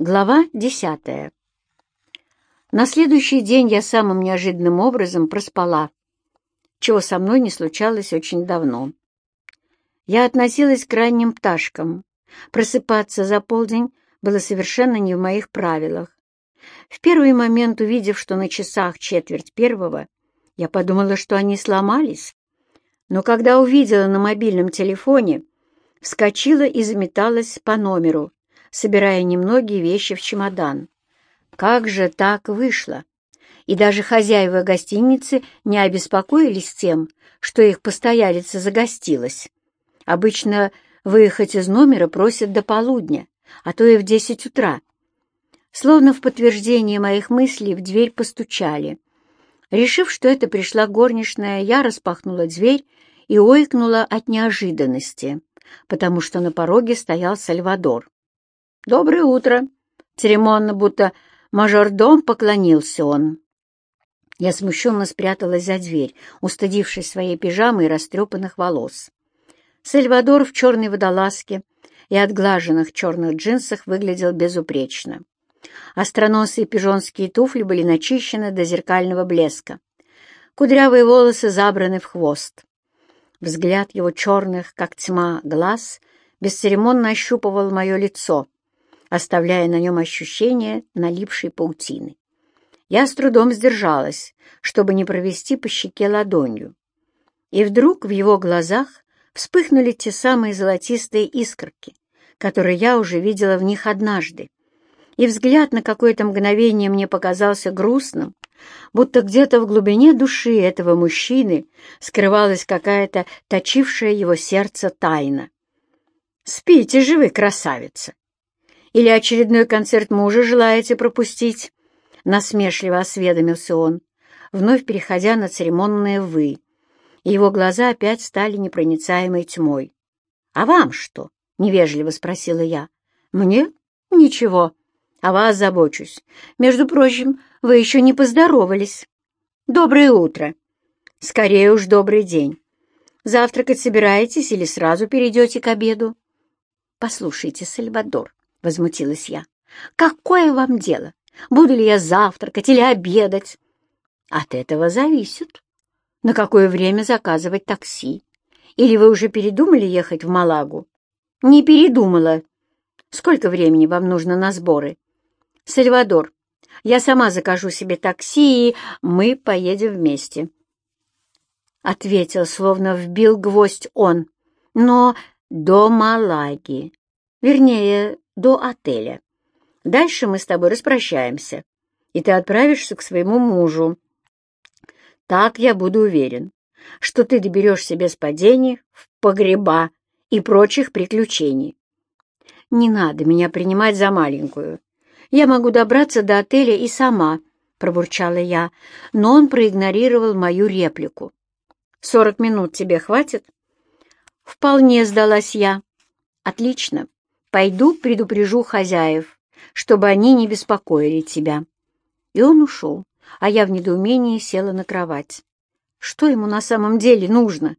Глава десятая. На следующий день я самым неожиданным образом проспала, чего со мной не случалось очень давно. Я относилась к ранним пташкам. Просыпаться за полдень было совершенно не в моих правилах. В первый момент, увидев, что на часах четверть первого, я подумала, что они сломались. Но когда увидела на мобильном телефоне, вскочила и заметалась по номеру, собирая немногие вещи в чемодан. Как же так вышло? И даже хозяева гостиницы не обеспокоились тем, что их постоялица загостилась. Обычно выехать из номера просят до полудня, а то и в десять утра. Словно в подтверждение моих мыслей в дверь постучали. Решив, что это пришла горничная, я распахнула дверь и ойкнула от неожиданности, потому что на пороге стоял Сальвадор. «Доброе утро!» Церемонно, будто мажордом, поклонился он. Я смущенно спряталась за дверь, устыдившись своей пижамы и растрепанных волос. Сальвадор в черной водолазке и отглаженных черных джинсах выглядел безупречно. Остроносые пижонские туфли были начищены до зеркального блеска. Кудрявые волосы забраны в хвост. Взгляд его черных, как тьма, глаз бесцеремонно ощупывал мое лицо, оставляя на нем ощущение налипшей паутины. Я с трудом сдержалась, чтобы не провести по щеке ладонью. И вдруг в его глазах вспыхнули те самые золотистые искорки, которые я уже видела в них однажды. И взгляд на какое-то мгновение мне показался грустным, будто где-то в глубине души этого мужчины скрывалась какая-то точившая его сердце тайна. «Спите же вы, красавица! Или очередной концерт мужа желаете пропустить?» Насмешливо осведомился он, вновь переходя на церемонное «вы», его глаза опять стали непроницаемой тьмой. «А вам что?» — невежливо спросила я. «Мне? Ничего. О вас забочусь. Между прочим, вы еще не поздоровались. Доброе утро. Скорее уж добрый день. Завтракать собираетесь или сразу перейдете к обеду?» «Послушайте, Сальвадор», — возмутилась я, — «какое вам дело? Буду ли я завтракать или обедать?» «От этого зависит. На какое время заказывать такси? Или вы уже передумали ехать в Малагу?» «Не передумала. Сколько времени вам нужно на сборы?» «Сальвадор, я сама закажу себе такси, и мы поедем вместе». Ответил, словно вбил гвоздь он. «Но до Малаги. Вернее, до отеля. Дальше мы с тобой распрощаемся, и ты отправишься к своему мужу. Так я буду уверен, что ты доберешься без падений в погреба и прочих приключений. Не надо меня принимать за маленькую. Я могу добраться до отеля и сама, — пробурчала я, но он проигнорировал мою реплику. «Сорок минут тебе хватит?» «Вполне сдалась я». «Отлично. Пойду предупрежу хозяев, чтобы они не беспокоили тебя». И он ушел, а я в недоумении села на кровать. Что ему на самом деле нужно?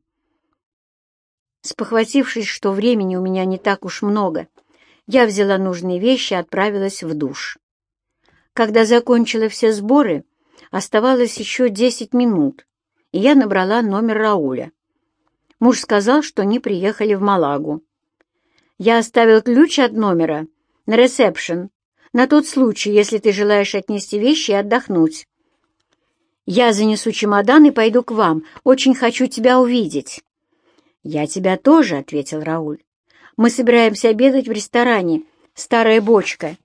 Спохватившись, что времени у меня не так уж много, я взяла нужные вещи и отправилась в душ. Когда закончила все сборы, оставалось еще десять минут, и я набрала номер Рауля. Муж сказал, что они приехали в Малагу. Я оставил ключ от номера на ресепшн, на тот случай, если ты желаешь отнести вещи и отдохнуть. Я занесу чемодан и пойду к вам. Очень хочу тебя увидеть. «Я тебя тоже», — ответил Рауль. Мы собираемся обедать в ресторане «Старая бочка».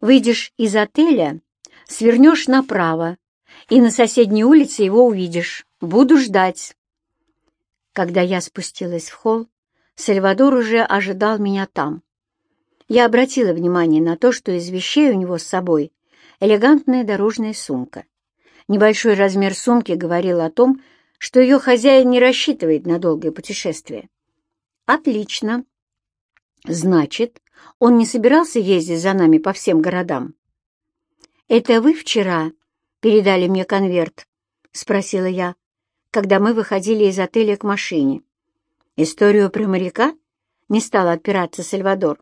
Выйдешь из отеля, свернешь направо, и на соседней улице его увидишь. Буду ждать». Когда я спустилась в холл, Сальвадор уже ожидал меня там. Я обратила внимание на то, что из вещей у него с собой элегантная дорожная сумка. Небольшой размер сумки говорил о том, что ее хозяин не рассчитывает на долгое путешествие. «Отлично», Значит, он не собирался ездить за нами по всем городам? «Это вы вчера передали мне конверт?» — спросила я, когда мы выходили из отеля к машине. «Историю про моряка?» — не стал отпираться Сальвадор.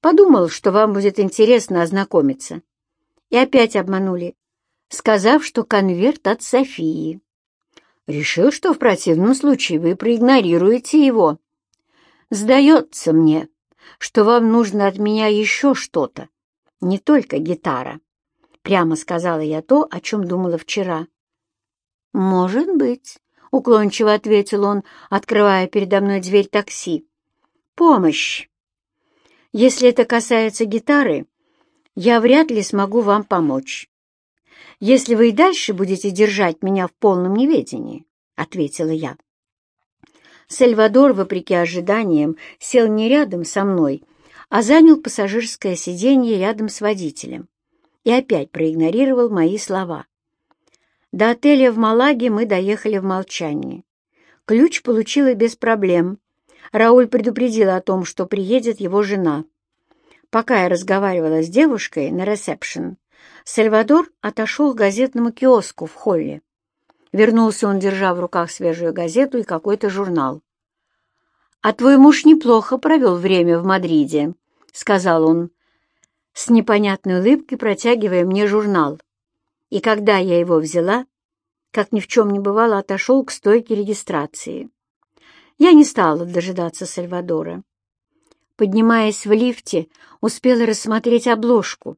Подумал, что вам будет интересно ознакомиться. И опять обманули, сказав, что конверт от Софии. Решил, что в противном случае вы проигнорируете его. Сдается мне, что вам нужно от меня еще что-то, не только гитара. Прямо сказала я то, о чем думала вчера. «Может быть», — уклончиво ответил он, открывая передо мной дверь такси. «Помощь. Если это касается гитары, я вряд ли смогу вам помочь. Если вы и дальше будете держать меня в полном неведении», — ответила я. Сальвадор, вопреки ожиданиям, сел не рядом со мной, а занял пассажирское сиденье рядом с водителем и опять проигнорировал мои слова. До отеля в Малаге мы доехали в молчании. Ключ получила без проблем. Рауль предупредил о том, что приедет его жена. Пока я разговаривала с девушкой на ресепшн, Сальвадор отошел к газетному киоску в холле. Вернулся он, держа в руках свежую газету и какой-то журнал. «А твой муж неплохо провел время в Мадриде», — сказал он, с непонятной улыбкой протягивая мне журнал и когда я его взяла, как ни в чем не бывало, отошел к стойке регистрации. Я не стала дожидаться Сальвадора. Поднимаясь в лифте, успела рассмотреть обложку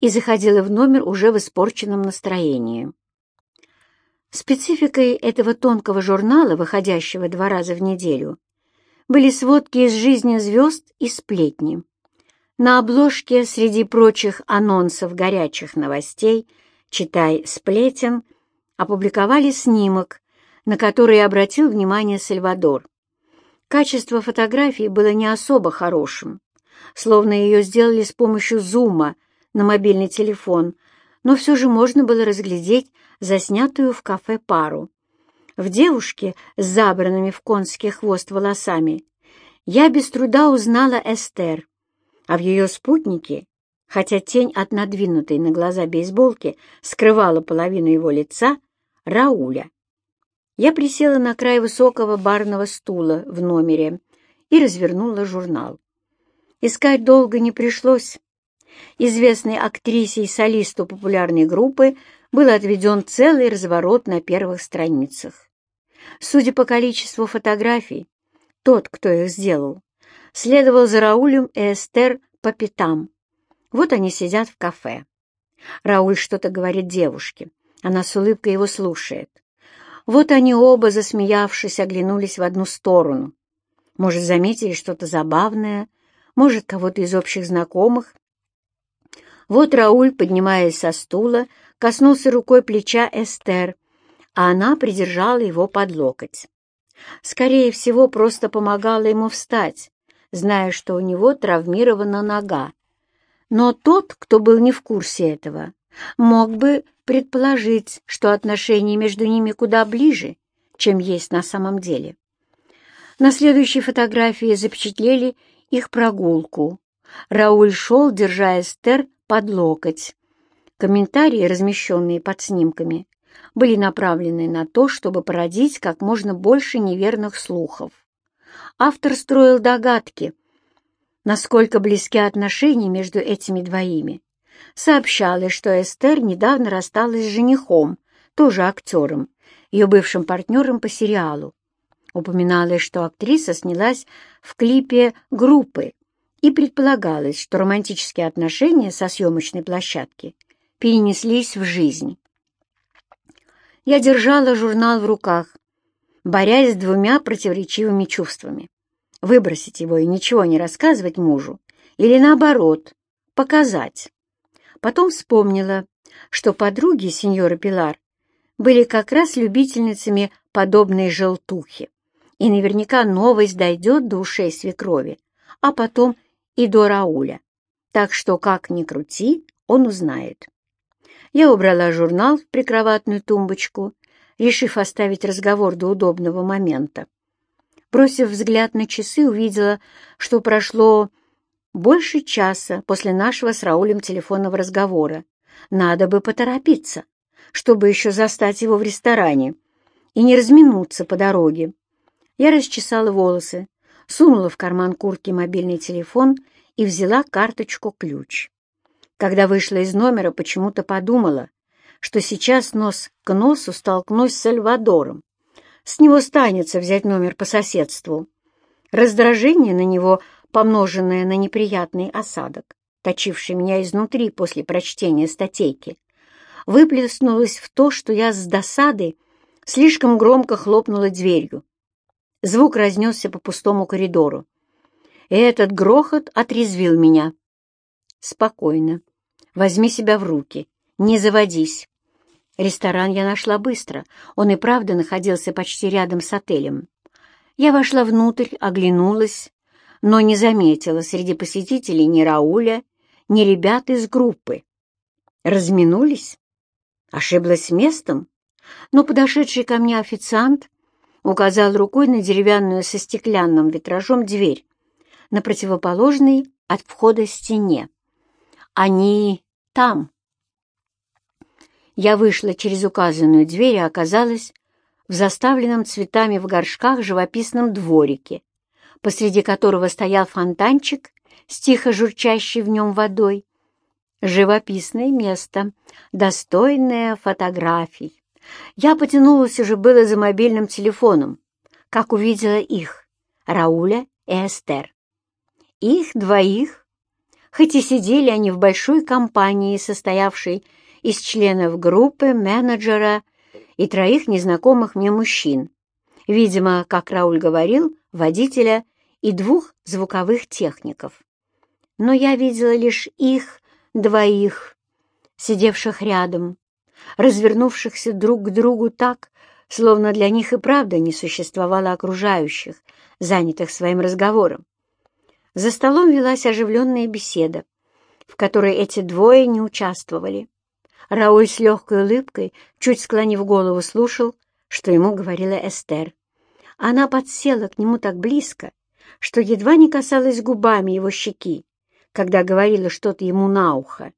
и заходила в номер уже в испорченном настроении. Спецификой этого тонкого журнала, выходящего два раза в неделю, были сводки из жизни звезд и сплетни. На обложке, среди прочих анонсов горячих новостей, читай сплетен, опубликовали снимок, на который обратил внимание Сальвадор. Качество фотографии было не особо хорошим, словно ее сделали с помощью зума на мобильный телефон, но все же можно было разглядеть заснятую в кафе пару. В девушке с забранными в конский хвост волосами я без труда узнала Эстер, а в ее спутнике хотя тень от надвинутой на глаза бейсболки скрывала половину его лица, Рауля. Я присела на край высокого барного стула в номере и развернула журнал. Искать долго не пришлось. Известной актрисе и солисту популярной группы был отведен целый разворот на первых страницах. Судя по количеству фотографий, тот, кто их сделал, следовал за Раулем и Эстер по пятам. Вот они сидят в кафе. Рауль что-то говорит девушке. Она с улыбкой его слушает. Вот они оба, засмеявшись, оглянулись в одну сторону. Может, заметили что-то забавное, может, кого-то из общих знакомых. Вот Рауль, поднимаясь со стула, коснулся рукой плеча Эстер, а она придержала его под локоть. Скорее всего, просто помогала ему встать, зная, что у него травмирована нога. Но тот, кто был не в курсе этого, мог бы предположить, что отношения между ними куда ближе, чем есть на самом деле. На следующей фотографии запечатлели их прогулку. Рауль шел, держа Эстер под локоть. Комментарии, размещенные под снимками, были направлены на то, чтобы породить как можно больше неверных слухов. Автор строил догадки — насколько близки отношения между этими двоими. Сообщалось, что Эстер недавно рассталась с женихом, тоже актером, ее бывшим партнером по сериалу. Упоминалось, что актриса снялась в клипе группы, и предполагалось, что романтические отношения со съемочной площадки перенеслись в жизнь. Я держала журнал в руках, борясь с двумя противоречивыми чувствами выбросить его и ничего не рассказывать мужу, или наоборот, показать. Потом вспомнила, что подруги сеньора Пилар были как раз любительницами подобной желтухи, и наверняка новость дойдет до ушей свекрови, а потом и до Рауля. Так что, как ни крути, он узнает. Я убрала журнал в прикроватную тумбочку, решив оставить разговор до удобного момента. Бросив взгляд на часы, увидела, что прошло больше часа после нашего с Раулем телефонного разговора. Надо бы поторопиться, чтобы еще застать его в ресторане и не разминуться по дороге. Я расчесала волосы, сунула в карман куртки мобильный телефон и взяла карточку-ключ. Когда вышла из номера, почему-то подумала, что сейчас нос к носу столкнусь с Сальвадором. С него станется взять номер по соседству. Раздражение на него, помноженное на неприятный осадок, точивший меня изнутри после прочтения статейки, выплеснулось в то, что я с досады слишком громко хлопнула дверью. Звук разнесся по пустому коридору. И этот грохот отрезвил меня. «Спокойно. Возьми себя в руки. Не заводись». Ресторан я нашла быстро. Он и правда находился почти рядом с отелем. Я вошла внутрь, оглянулась, но не заметила среди посетителей ни Рауля, ни ребят из группы. Разминулись? Ошиблась местом? Но подошедший ко мне официант указал рукой на деревянную со стеклянным витражом дверь на противоположной от входа стене. «Они там». Я вышла через указанную дверь и оказалась в заставленном цветами в горшках живописном дворике, посреди которого стоял фонтанчик с тихо журчащей в нем водой. Живописное место, достойное фотографий. Я потянулась уже было за мобильным телефоном, как увидела их, Рауля и Эстер. Их двоих, хоть и сидели они в большой компании, состоявшей из членов группы, менеджера и троих незнакомых мне мужчин, видимо, как Рауль говорил, водителя и двух звуковых техников. Но я видела лишь их двоих, сидевших рядом, развернувшихся друг к другу так, словно для них и правда не существовало окружающих, занятых своим разговором. За столом велась оживленная беседа, в которой эти двое не участвовали. Рауль с легкой улыбкой, чуть склонив голову, слушал, что ему говорила Эстер. Она подсела к нему так близко, что едва не касалась губами его щеки, когда говорила что-то ему на ухо.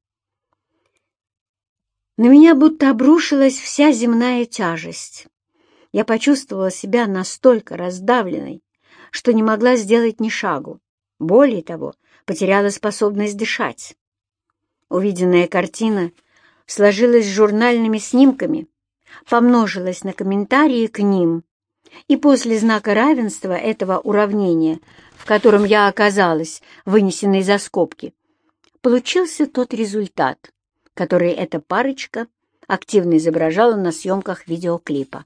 На меня будто обрушилась вся земная тяжесть. Я почувствовала себя настолько раздавленной, что не могла сделать ни шагу. Более того, потеряла способность дышать. Увиденная картина сложилась с журнальными снимками, помножилась на комментарии к ним, и после знака равенства этого уравнения, в котором я оказалась, вынесенной за скобки, получился тот результат, который эта парочка активно изображала на съемках видеоклипа.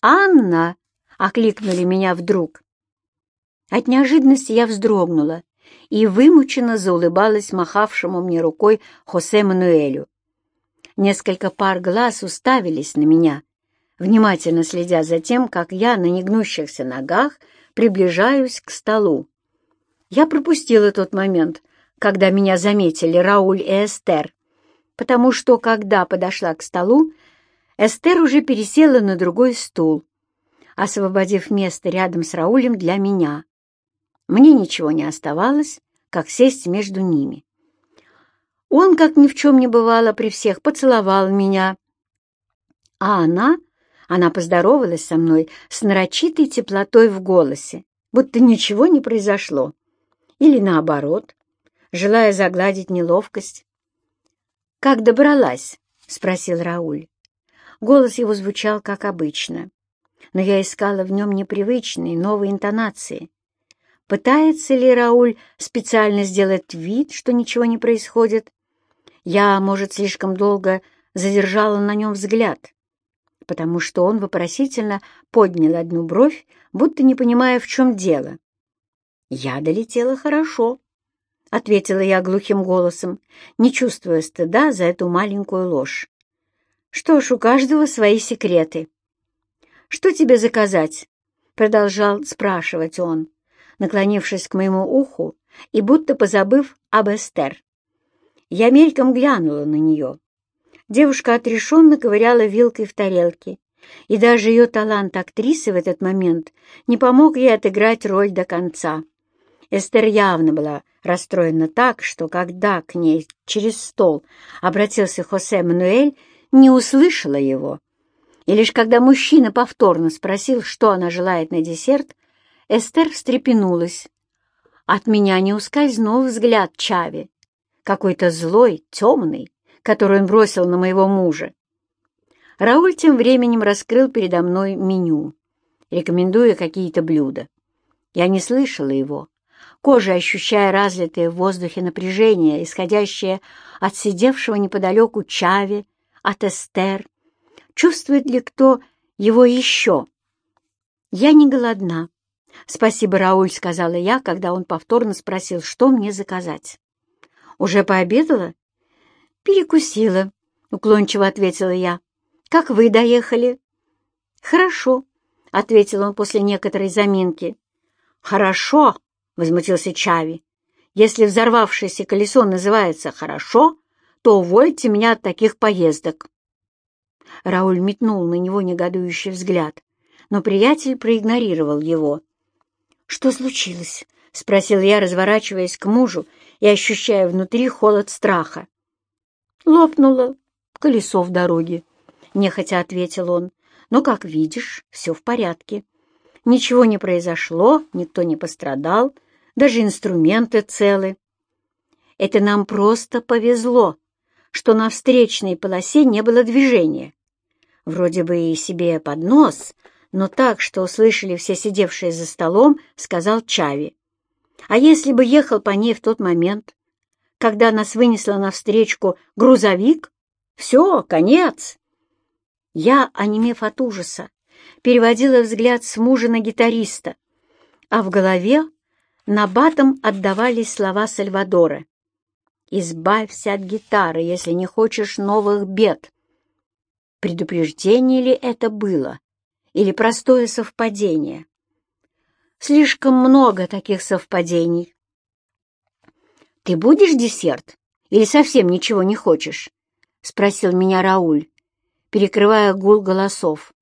«Анна!» — окликнули меня вдруг. От неожиданности я вздрогнула и вымученно заулыбалась махавшему мне рукой Хосе Мануэлю. Несколько пар глаз уставились на меня, внимательно следя за тем, как я на негнущихся ногах приближаюсь к столу. Я пропустила тот момент, когда меня заметили Рауль и Эстер, потому что, когда подошла к столу, Эстер уже пересела на другой стул, освободив место рядом с Раулем для меня. Мне ничего не оставалось, как сесть между ними. Он, как ни в чем не бывало, при всех поцеловал меня, а она она поздоровалась со мной с нарочитой теплотой в голосе, будто ничего не произошло. Или наоборот, желая загладить неловкость. «Как добралась?» — спросил Рауль. Голос его звучал, как обычно, но я искала в нем непривычные, новые интонации. Пытается ли Рауль специально сделать вид, что ничего не происходит? Я, может, слишком долго задержала на нем взгляд потому что он вопросительно поднял одну бровь, будто не понимая, в чем дело. «Я долетела хорошо», — ответила я глухим голосом, не чувствуя стыда за эту маленькую ложь. «Что ж, у каждого свои секреты». «Что тебе заказать?» — продолжал спрашивать он, наклонившись к моему уху и будто позабыв об Эстер. Я мельком глянула на нее. Девушка отрешенно ковыряла вилкой в тарелке, и даже ее талант актрисы в этот момент не помог ей отыграть роль до конца. Эстер явно была расстроена так, что когда к ней через стол обратился Хосе Мануэль, не услышала его. И лишь когда мужчина повторно спросил, что она желает на десерт, Эстер встрепенулась. От меня не ускользнул взгляд Чави, какой-то злой, темный, который он бросил на моего мужа. Рауль тем временем раскрыл передо мной меню, рекомендуя какие-то блюда. Я не слышала его, кожей ощущая разлитое в воздухе напряжение, исходящее от сидевшего неподалеку Чави, от Эстер. Чувствует ли кто его еще? Я не голодна. «Спасибо, Рауль», — сказала я, когда он повторно спросил, что мне заказать. «Уже пообедала?» «Перекусила», — уклончиво ответила я. «Как вы доехали?» «Хорошо», — ответил он после некоторой заминки. «Хорошо», — возмутился Чави. «Если взорвавшееся колесо называется «хорошо», то увольте меня от таких поездок». Рауль метнул на него негодующий взгляд, но приятель проигнорировал его. «Что случилось?» — спросил я, разворачиваясь к мужу и ощущая внутри холод страха. «Лопнуло колесо в дороге», — нехотя ответил он. «Но, как видишь, все в порядке. Ничего не произошло, никто не пострадал, даже инструменты целы. Это нам просто повезло, что на встречной полосе не было движения. Вроде бы и себе под нос, но так, что услышали все сидевшие за столом, сказал Чави. А если бы ехал по ней в тот момент, когда нас вынесло навстречку грузовик, все, конец. Я, онемев от ужаса, переводила взгляд с мужа на гитариста, а в голове на батом отдавались слова Сальвадора. «Избавься от гитары, если не хочешь новых бед». Предупреждение ли это было? Или простое совпадение? Слишком много таких совпадений. «Ты будешь десерт? Или совсем ничего не хочешь?» — спросил меня Рауль, перекрывая гул голосов.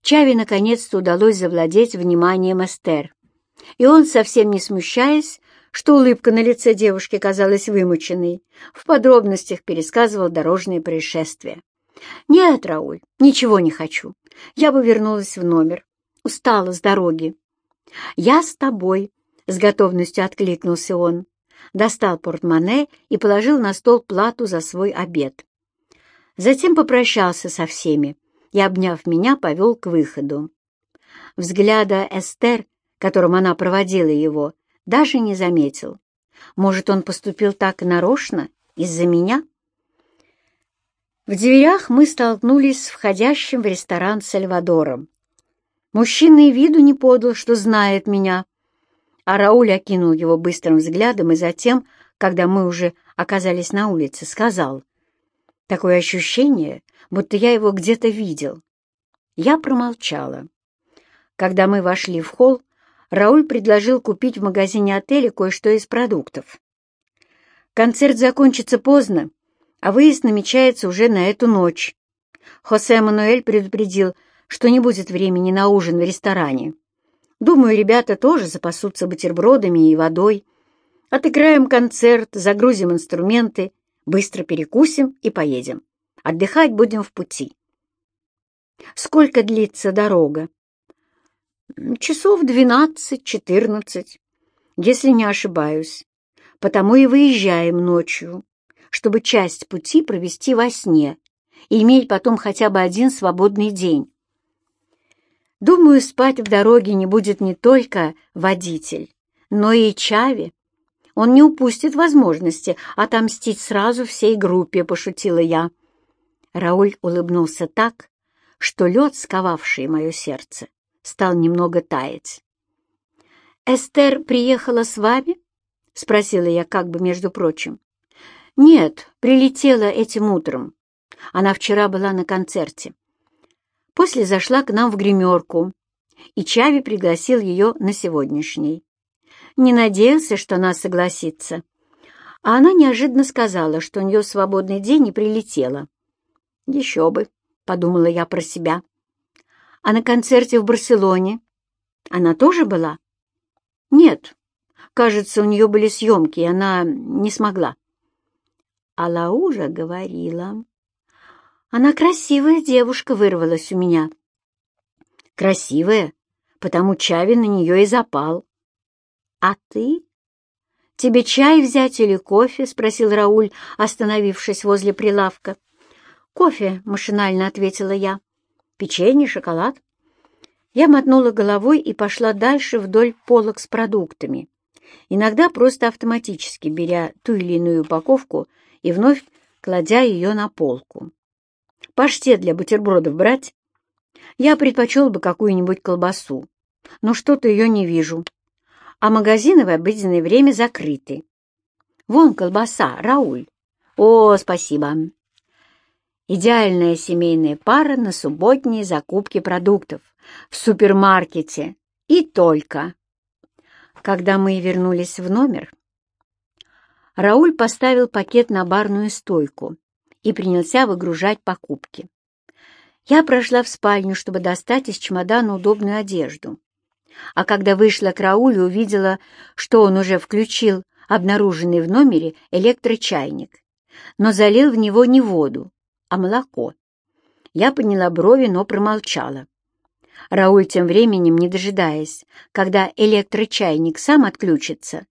Чави наконец-то удалось завладеть вниманием Эстер, и он, совсем не смущаясь, что улыбка на лице девушки казалась вымученной, в подробностях пересказывал дорожные происшествия. «Нет, Рауль, ничего не хочу. Я бы вернулась в номер. Устала с дороги». «Я с тобой», — с готовностью откликнулся он. Достал портмоне и положил на стол плату за свой обед. Затем попрощался со всеми и, обняв меня, повел к выходу. Взгляда Эстер, которым она проводила его, даже не заметил. Может, он поступил так нарочно, из-за меня? В дверях мы столкнулись с входящим в ресторан Сальвадором. Мужчина и виду не подал, что знает меня, а Рауль окинул его быстрым взглядом и затем, когда мы уже оказались на улице, сказал, «Такое ощущение, будто я его где-то видел». Я промолчала. Когда мы вошли в холл, Рауль предложил купить в магазине отеля кое-что из продуктов. Концерт закончится поздно, а выезд намечается уже на эту ночь. Хосе Мануэль предупредил, что не будет времени на ужин в ресторане. Думаю, ребята тоже запасутся бутербродами и водой. Отыграем концерт, загрузим инструменты, быстро перекусим и поедем. Отдыхать будем в пути. Сколько длится дорога? Часов двенадцать-четырнадцать, если не ошибаюсь. Потому и выезжаем ночью чтобы часть пути провести во сне и иметь потом хотя бы один свободный день. Думаю, спать в дороге не будет не только водитель, но и Чави. Он не упустит возможности отомстить сразу всей группе, пошутила я. Рауль улыбнулся так, что лед, сковавший мое сердце, стал немного таять. «Эстер приехала с вами?» — спросила я как бы между прочим. «Нет, прилетела этим утром. Она вчера была на концерте. После зашла к нам в гримерку, и Чави пригласил ее на сегодняшний. Не надеялся, что она согласится. А она неожиданно сказала, что у нее свободный день и прилетела. «Еще бы», — подумала я про себя. «А на концерте в Барселоне она тоже была?» «Нет, кажется, у нее были съемки, и она не смогла». А Лаужа говорила. Она красивая девушка вырвалась у меня. Красивая, потому Чави на нее и запал. А ты «Тебе чай взять или кофе?» — спросил Рауль, остановившись возле прилавка. «Кофе», — машинально ответила я. «Печенье, шоколад?» Я мотнула головой и пошла дальше вдоль полок с продуктами, иногда просто автоматически беря ту или иную упаковку и вновь кладя ее на полку. «Паштет для бутербродов брать?» «Я предпочел бы какую-нибудь колбасу, но что-то ее не вижу, а магазины в обыденное время закрыты. Вон колбаса, Рауль. О, спасибо!» Идеальная семейная пара на субботние закупки продуктов в супермаркете и только. Когда мы вернулись в номер, Рауль поставил пакет на барную стойку и принялся выгружать покупки. Я прошла в спальню, чтобы достать из чемодана удобную одежду. А когда вышла к Раулю, увидела, что он уже включил обнаруженный в номере электрочайник, но залил в него не воду, а молоко. Я подняла брови, но промолчала. Рауль тем временем, не дожидаясь, когда электрочайник сам отключится,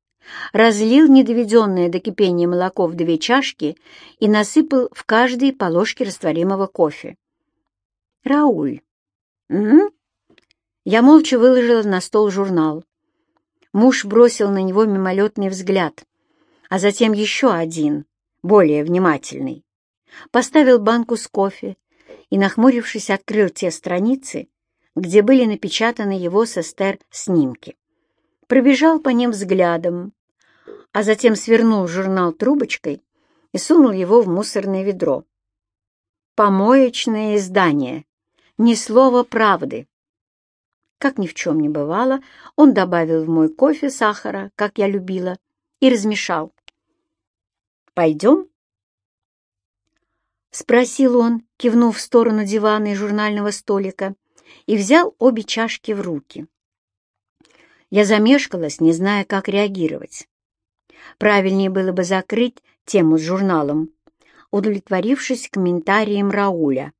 разлил недоведенное до кипения молоко в две чашки и насыпал в каждой по ложке растворимого кофе. «Рауль!» «М?», Я молча выложила на стол журнал. Муж бросил на него мимолетный взгляд, а затем еще один, более внимательный поставил банку с кофе и, нахмурившись, открыл те страницы, где были напечатаны его с Эстер снимки. Пробежал по ним взглядом, а затем свернул журнал трубочкой и сунул его в мусорное ведро. Помоечное издание. Ни слова правды. Как ни в чем не бывало, он добавил в мой кофе сахара, как я любила, и размешал. «Пойдем?» — спросил он, кивнув в сторону дивана и журнального столика, и взял обе чашки в руки. Я замешкалась, не зная, как реагировать. Правильнее было бы закрыть тему с журналом, удовлетворившись комментарием Рауля.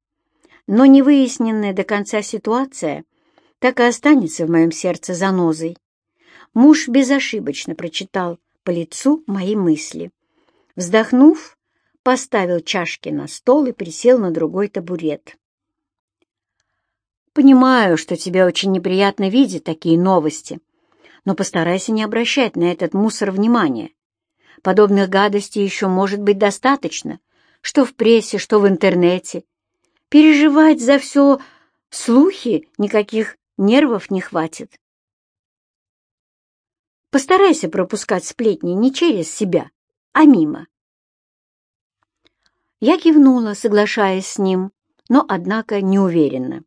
Но невыясненная до конца ситуация так и останется в моем сердце занозой. Муж безошибочно прочитал по лицу мои мысли. Вздохнув, поставил чашки на стол и присел на другой табурет. «Понимаю, что тебе очень неприятно видеть такие новости, но постарайся не обращать на этот мусор внимания. Подобных гадостей еще может быть достаточно, что в прессе, что в интернете. Переживать за все слухи никаких нервов не хватит. Постарайся пропускать сплетни не через себя, а мимо. Я кивнула, соглашаясь с ним, но, однако, не уверенно.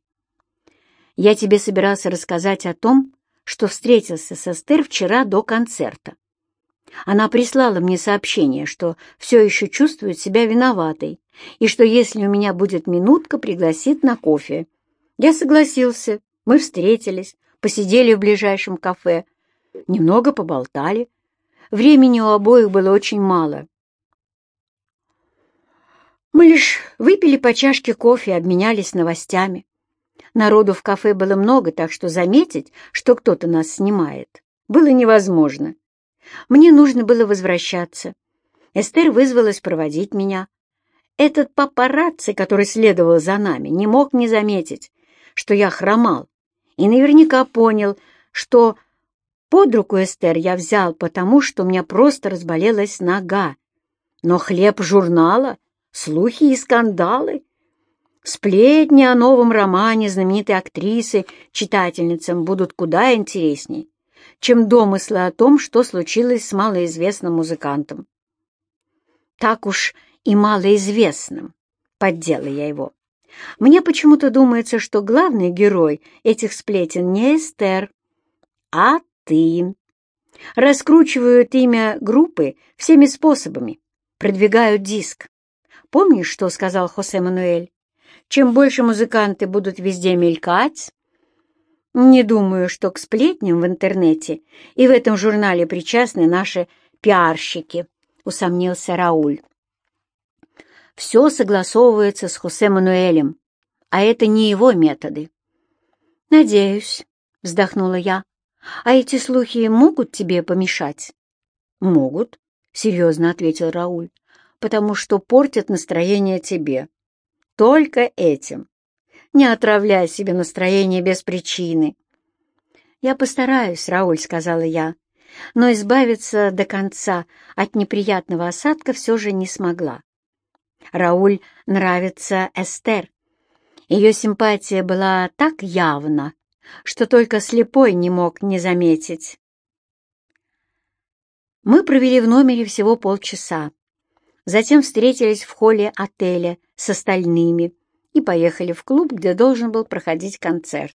«Я тебе собирался рассказать о том, что встретился с Эстер вчера до концерта. Она прислала мне сообщение, что все еще чувствует себя виноватой, и что если у меня будет минутка, пригласит на кофе. Я согласился, мы встретились, посидели в ближайшем кафе, немного поболтали. Времени у обоих было очень мало, мы лишь выпили по чашке кофе и обменялись новостями. Народу в кафе было много, так что заметить, что кто-то нас снимает, было невозможно. Мне нужно было возвращаться. Эстер вызвалась проводить меня. Этот папарацци, который следовал за нами, не мог не заметить, что я хромал, и наверняка понял, что под руку Эстер я взял потому, что у меня просто разболелась нога. Но хлеб журнала слухи и скандалы. Сплетни о новом романе знаменитой актрисы читательницам будут куда интересней, чем домыслы о том, что случилось с малоизвестным музыкантом. Так уж и малоизвестным, поддела я его. Мне почему-то думается, что главный герой этих сплетен не Эстер, а ты. Раскручивают имя группы всеми способами, продвигают диск. Помнишь, что сказал Хосе Мануэль? Чем больше музыканты будут везде мелькать... Не думаю, что к сплетням в интернете и в этом журнале причастны наши пиарщики, усомнился Рауль. Все согласовывается с Хосе Мануэлем, а это не его методы. Надеюсь, вздохнула я. А эти слухи могут тебе помешать? «Могут», — серьезно ответил Рауль, «потому что портят настроение тебе. Только этим. Не отравляй себе настроение без причины». «Я постараюсь, Рауль», — сказала я, но избавиться до конца от неприятного осадка все же не смогла. Рауль нравится Эстер. Ее симпатия была так явна, что только слепой не мог не заметить. Мы провели в номере всего полчаса. Затем встретились в холле отеля с остальными и поехали в клуб, где должен был проходить концерт.